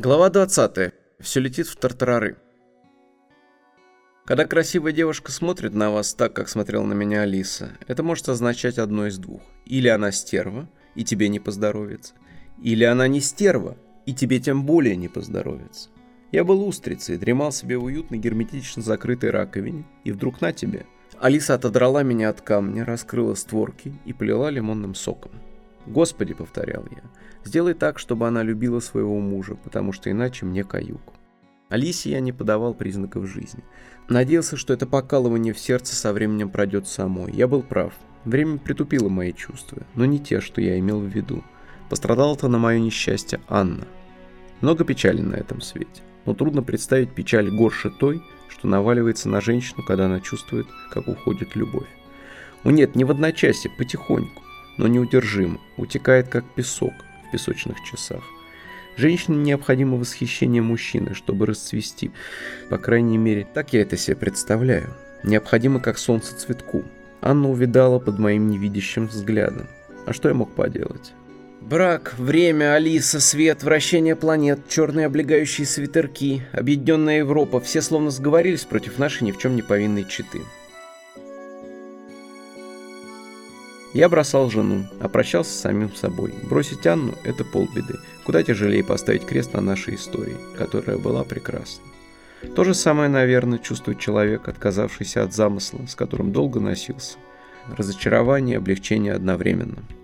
Глава 20. Все летит в тартарары. Когда красивая девушка смотрит на вас так, как смотрела на меня Алиса, это может означать одно из двух. Или она стерва, и тебе не поздоровится. Или она не стерва, и тебе тем более не поздоровится. Я был устрицей, дремал себе в уютной герметично закрытой раковине, и вдруг на тебе. Алиса отодрала меня от камня, раскрыла створки и полила лимонным соком. «Господи», — повторял я, — «сделай так, чтобы она любила своего мужа, потому что иначе мне каюк». Алисе я не подавал признаков жизни. Надеялся, что это покалывание в сердце со временем пройдет само. Я был прав. Время притупило мои чувства, но не те, что я имел в виду. Пострадала-то на мое несчастье Анна. Много печали на этом свете, но трудно представить печаль горше той, что наваливается на женщину, когда она чувствует, как уходит любовь. Ну нет, не в одночасье, потихоньку но неудержимо, утекает как песок в песочных часах. Женщине необходимо восхищение мужчины, чтобы расцвести. По крайней мере, так я это себе представляю. Необходимо, как солнце цветку. Анна увидала под моим невидящим взглядом. А что я мог поделать? Брак, время, Алиса, свет, вращение планет, черные облегающие свитерки, объединенная Европа, все словно сговорились против нашей ни в чем не повинной читы. Я бросал жену, а прощался с самим собой. Бросить Анну – это полбеды. Куда тяжелее поставить крест на нашей истории, которая была прекрасна. То же самое, наверное, чувствует человек, отказавшийся от замысла, с которым долго носился. Разочарование и облегчение одновременно –